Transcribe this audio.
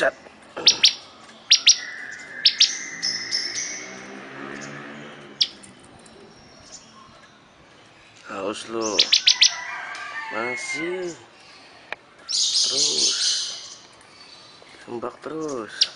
Set. Haus lo. Masih. Terus. Tembak terus.